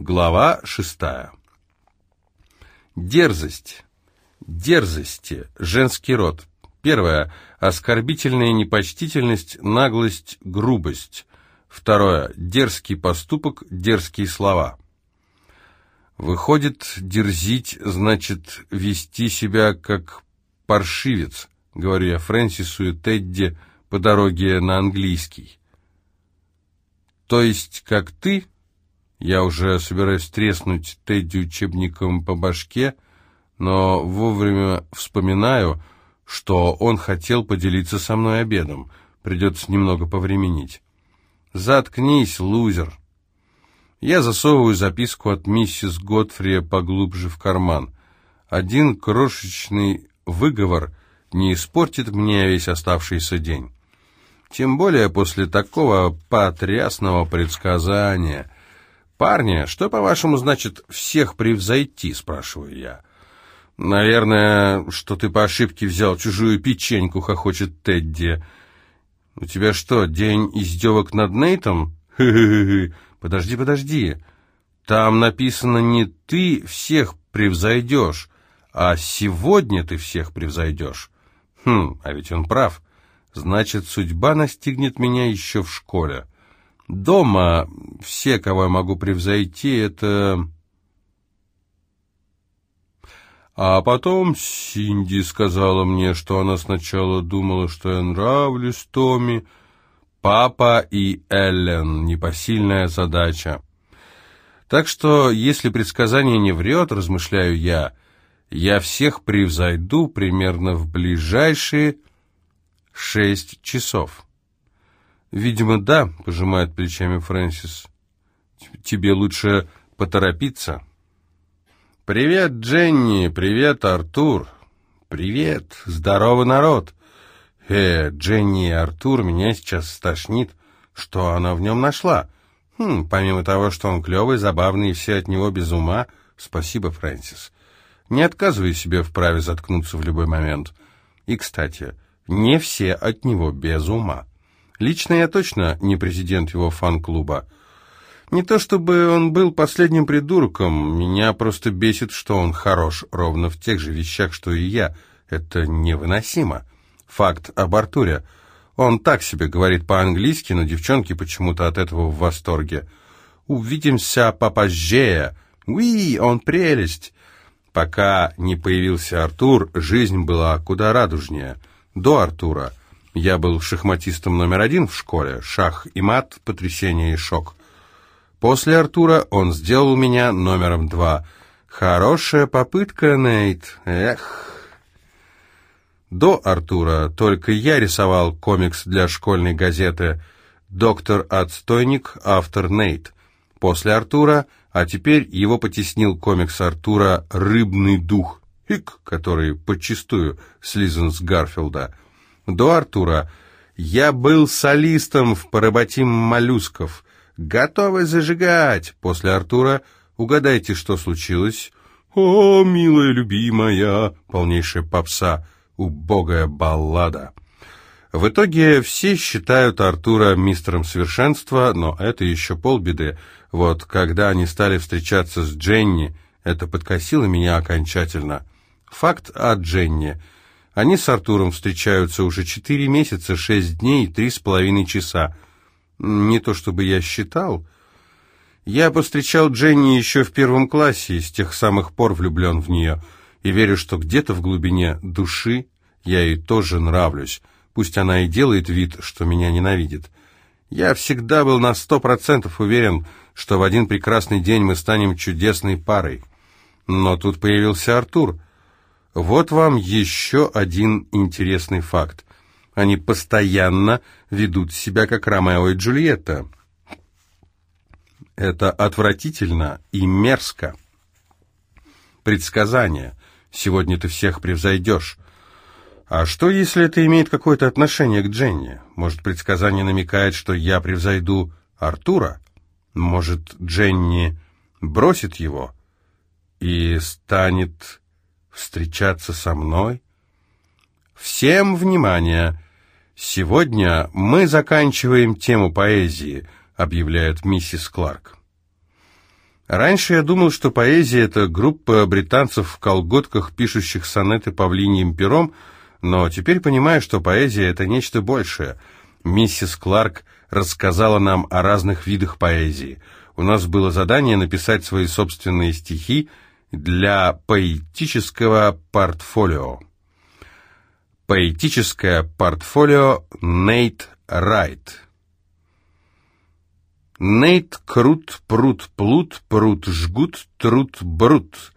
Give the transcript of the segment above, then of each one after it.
Глава шестая. Дерзость. Дерзости. Женский род. Первое. Оскорбительная непочтительность, наглость, грубость. Второе. Дерзкий поступок, дерзкие слова. Выходит, дерзить значит вести себя как паршивец, говорю я Фрэнсису и Тедди по дороге на английский. То есть, как ты, я уже собираюсь треснуть Тедди учебником по башке, но вовремя вспоминаю, что он хотел поделиться со мной обедом. Придется немного повременить. «Заткнись, лузер!» Я засовываю записку от миссис Готфри поглубже в карман. Один крошечный выговор не испортит мне весь оставшийся день. Тем более после такого потрясного предсказания. «Парни, что, по-вашему, значит «всех превзойти?» — спрашиваю я. «Наверное, что ты по ошибке взял чужую печеньку», — хохочет Тедди. «У тебя что, день издевок над Нейтом?» «Хы-хы-хы! Подожди, подожди. Там написано не «ты всех превзойдешь», а «сегодня ты всех превзойдешь». Хм, а ведь он прав. Значит, судьба настигнет меня еще в школе. Дома все, кого я могу превзойти, это... А потом Синди сказала мне, что она сначала думала, что я нравлюсь Томми. Папа и Эллен — непосильная задача. Так что, если предсказание не врет, размышляю я, я всех превзойду примерно в ближайшие шесть часов. «Видимо, да», — пожимает плечами Фрэнсис. «Тебе лучше поторопиться». «Привет, Дженни! Привет, Артур! Привет! Здорово, народ!» «Э, Дженни и Артур, меня сейчас стошнит. Что она в нем нашла? Хм, помимо того, что он клевый, забавный и все от него без ума. Спасибо, Фрэнсис. Не отказывай себе в праве заткнуться в любой момент. И, кстати, не все от него без ума. Лично я точно не президент его фан-клуба. Не то чтобы он был последним придурком, меня просто бесит, что он хорош ровно в тех же вещах, что и я. Это невыносимо. Факт об Артуре. Он так себе говорит по-английски, но девчонки почему-то от этого в восторге. «Увидимся попозже!» «Уи, он прелесть!» Пока не появился Артур, жизнь была куда радужнее. До Артура я был шахматистом номер один в школе. Шах и мат, потрясение и шок. После Артура он сделал меня номером два. Хорошая попытка, Нейт. Эх. До Артура только я рисовал комикс для школьной газеты «Доктор-отстойник», автор Нейт. После Артура, а теперь его потеснил комикс Артура «Рыбный дух», Хик, который подчистую слизан с Гарфилда. До Артура я был солистом в «Поработим моллюсков», «Готовы зажигать!» После Артура «Угадайте, что случилось?» «О, милая любимая!» Полнейшая попса, убогая баллада. В итоге все считают Артура мистером совершенства, но это еще полбеды. Вот когда они стали встречаться с Дженни, это подкосило меня окончательно. Факт о Дженни. Они с Артуром встречаются уже четыре месяца, шесть дней и три с половиной часа. Не то чтобы я считал. Я повстречал Дженни еще в первом классе и с тех самых пор влюблен в нее. И верю, что где-то в глубине души я ей тоже нравлюсь. Пусть она и делает вид, что меня ненавидит. Я всегда был на сто процентов уверен, что в один прекрасный день мы станем чудесной парой. Но тут появился Артур. Вот вам еще один интересный факт. Они постоянно ведут себя как Ромео и Джульетта. Это отвратительно и мерзко. Предсказание. Сегодня ты всех превзойдешь. А что, если это имеет какое-то отношение к Дженни? Может, предсказание намекает, что я превзойду Артура? Может, Дженни бросит его и станет встречаться со мной? Всем внимание! «Сегодня мы заканчиваем тему поэзии», — объявляет миссис Кларк. Раньше я думал, что поэзия — это группа британцев в колготках, пишущих сонеты павлиньим пером, но теперь понимаю, что поэзия — это нечто большее. Миссис Кларк рассказала нам о разных видах поэзии. У нас было задание написать свои собственные стихи для поэтического портфолио. Поэтическое портфолио Нейт Райт. Нейт крут, прут, плут, прут, жгут, трут, брут.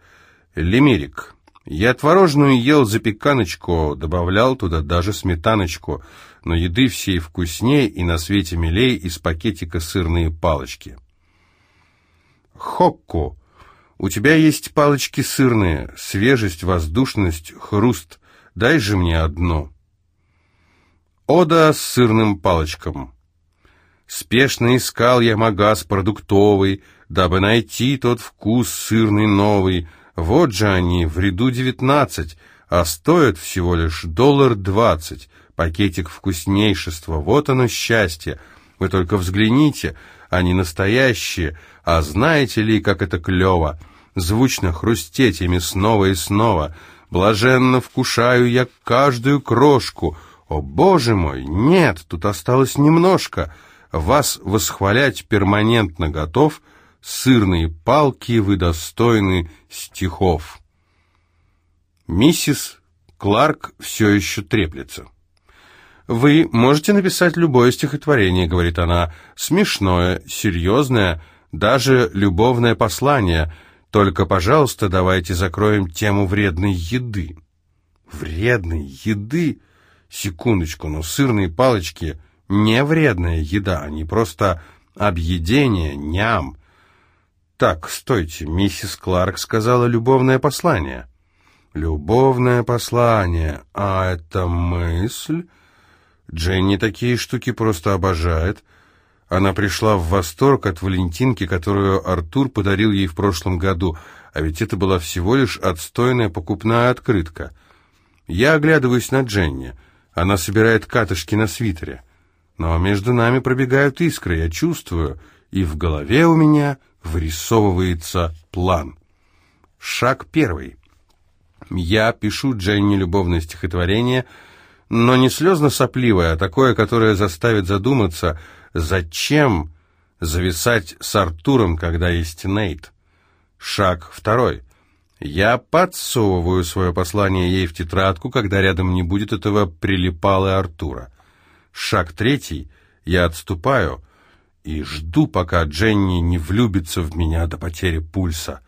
Лимерик. Я творожную ел запеканочку, добавлял туда даже сметаночку, но еды всей вкусней и на свете милей из пакетика сырные палочки. Хокку. У тебя есть палочки сырные, свежесть, воздушность, хруст. Дай же мне одно. Ода с сырным палочкам. Спешно искал я магаз продуктовый, дабы найти тот вкус сырный новый. Вот же они, в ряду девятнадцать, а стоят всего лишь доллар двадцать. Пакетик вкуснейшества, вот оно счастье. Вы только взгляните, они настоящие, а знаете ли, как это клево? Звучно хрустеть ими снова и снова. Блаженно вкушаю я каждую крошку. О, боже мой, нет, тут осталось немножко — вас восхвалять перманентно готов, сырные палки вы достойны стихов. Миссис Кларк все еще треплется. «Вы можете написать любое стихотворение», — говорит она, — «смешное, серьезное, даже любовное послание. Только, пожалуйста, давайте закроем тему вредной еды». «Вредной еды?» Секундочку, но сырные палочки не вредная еда, они просто объедение, ням. Так, стойте, миссис Кларк сказала любовное послание. Любовное послание, а это мысль? Дженни такие штуки просто обожает. Она пришла в восторг от Валентинки, которую Артур подарил ей в прошлом году, а ведь это была всего лишь отстойная покупная открытка. Я оглядываюсь на Дженни. Она собирает катышки на свитере. Но между нами пробегают искры, я чувствую, и в голове у меня вырисовывается план. Шаг первый. Я пишу Дженни любовное стихотворение, но не слезно-сопливое, а такое, которое заставит задуматься, зачем зависать с Артуром, когда есть Нейт. Шаг второй. Я подсовываю свое послание ей в тетрадку, когда рядом не будет этого прилипалы Артура. Шаг третий. Я отступаю и жду, пока Дженни не влюбится в меня до потери пульса.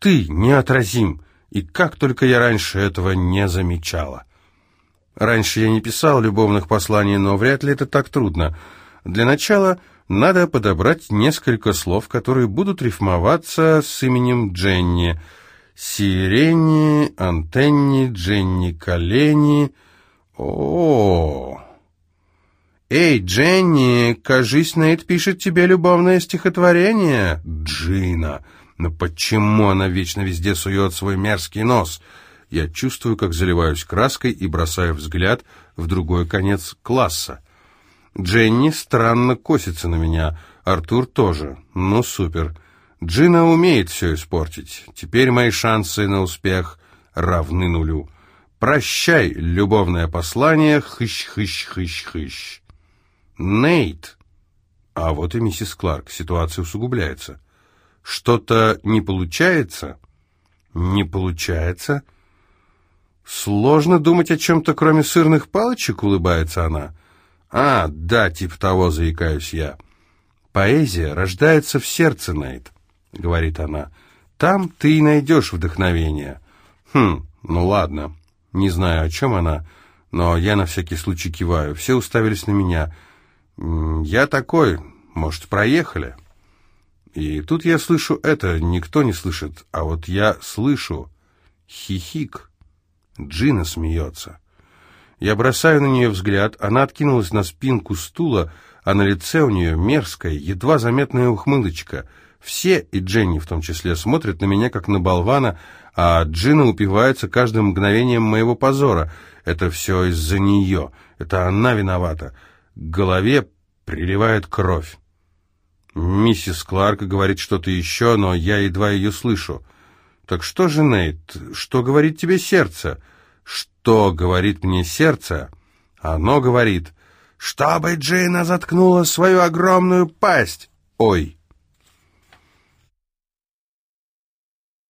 Ты неотразим, и как только я раньше этого не замечала. Раньше я не писал любовных посланий, но вряд ли это так трудно. Для начала надо подобрать несколько слов, которые будут рифмоваться с именем Дженни. Сирени, антенни, Дженни колени. О, -о, -о. «Эй, Дженни, кажись, Нейт пишет тебе любовное стихотворение?» «Джина, но почему она вечно везде сует свой мерзкий нос?» Я чувствую, как заливаюсь краской и бросаю взгляд в другой конец класса. Дженни странно косится на меня, Артур тоже. Ну, супер. Джина умеет все испортить. Теперь мои шансы на успех равны нулю. Прощай, любовное послание, хыщ-хыщ-хыщ-хыщ. Нейт. А вот и миссис Кларк. Ситуация усугубляется. Что-то не получается? Не получается? Сложно думать о чем-то, кроме сырных палочек, улыбается она. А, да, типа того, заикаюсь я. Поэзия рождается в сердце, Нейт, говорит она. Там ты и найдешь вдохновение. Хм, ну ладно. Не знаю, о чем она, но я на всякий случай киваю. Все уставились на меня. «Я такой, может, проехали?» И тут я слышу это, никто не слышит, а вот я слышу хихик. Джина смеется. Я бросаю на нее взгляд, она откинулась на спинку стула, а на лице у нее мерзкая, едва заметная ухмылочка. Все, и Дженни в том числе, смотрят на меня, как на болвана, а Джина упивается каждым мгновением моего позора. Это все из-за нее, это она виновата к голове приливает кровь. Миссис Кларк говорит что-то еще, но я едва ее слышу. Так что же, Нейт, что говорит тебе сердце? Что говорит мне сердце? Оно говорит, чтобы Джина заткнула свою огромную пасть. Ой,